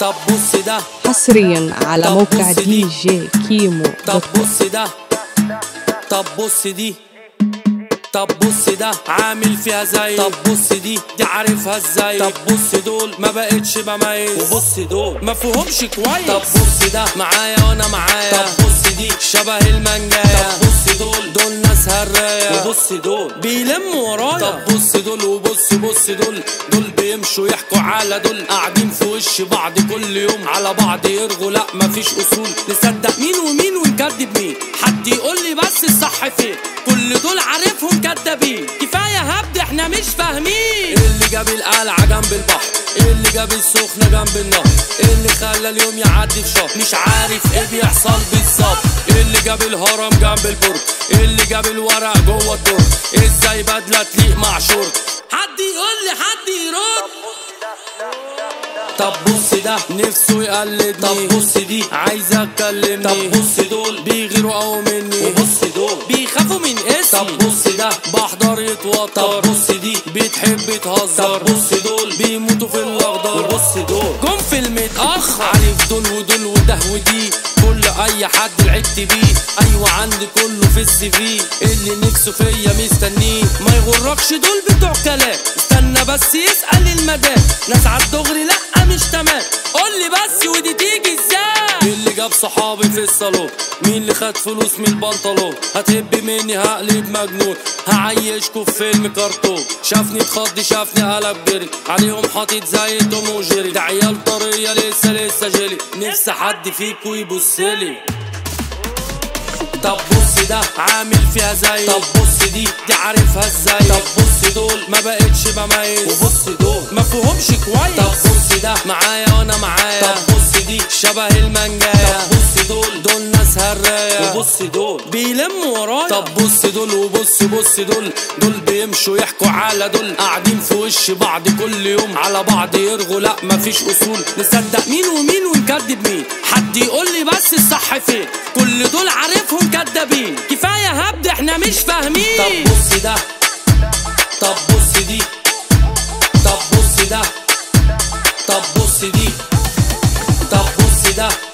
طب بص ده. حصريا على موقع دي. جي كيمو طب. بص ده. طب بص دي. طب بص ده. عامل فيها زي. طب بص دي. دي عارفها إزاي طب بص دول. ما بقتش بميز. وبص دول. ما فيهمش كويس. طب بص ده. معايا وأنا معايا. طب بص دي. شبه المانجايا. طب بص دول. هرايا وبص دول. بيلموا ورايا. طب بص دول وبص بص دول. دول بيمشوا يحكوا على دول. قاعدين في وش بعض كل يوم. على بعض يرغوا. لا مفيش أصول. نصدق. مين ومين ونكذب مين؟ حد يقول لي بس الصح فين؟ كل دول عارفهم كدابين كفاية هبد إحنا مش فاهمين. اللي جاب القلعة جنب البحر؟ اللي جاب السخنة جنب النهر؟ اللي خلى اليوم يعدي في شهر مش عارف إيه بيحصل بالظبط. اللي جاب الهرم جنب البرج؟ اللي جاب الورق جوه الدرج؟ إزاي بدلة تليق مع شورت حد يقول لي حد يرد. طب بص ده نفسه يقلدني. طب بص دي عايزه اتكلمني طب بص دول بيغيروا قوي مني. وبص دول بيخافوا من إسمي. طب بص ده بحضر يتوتر. طب بص دي بتحب تهزر. طب بص دول بيموتوا في الأخضر. وبص دول جم في المتاخر عارف دول ودول وده ودي. كل أي حد لعبت بيه. أيوه عندي كله في السي في. اللي نفسه فيا مستنيه. ما يغركش دول بتوع كلام. استنى بس يسأل المدام ناس عالدغري لأ مش تمام. قول لي بس ودي تيجي إزاي؟ اللي جاب صحابي في الصالون. مين اللي خد فلوس من البنطلون؟ هتهب مني هقلب مجنون. هعيشكوا في فيلم كرتون. شافني اتخض شافني قلب جري. عليهم حاطط زي توم وجيري. ده عيال طرية لسه لسه جيلي. نفسي حد فيكوا يبصلي طب بص ده عامل فيها زي. طب بص دي دي عارفها إزاي. طب بص دول ما بقتش بميز. وبص دول ما فيهمش كويس. طب بص ده معايا وأنا معايا. طب بص دي شبه المانجايا. طب بص دول دول ناس هرايا وبص دول. بيلموا ورايا. طب بص دول وبص بص دول. دول بيمشوا يحكوا على دول. قاعدين في وش بعض كل يوم. على بعض يرغوا. لا مفيش أصول. نصدق. مين ومين ونكذب مين؟ حد يقول لي بس الصح فين؟ كل دول عارفهم كدابين. كفاية هبد إحنا مش فاهمين. طب بص ده. طب بص دي. طب بص ده. طب بص دي. طب بص ده.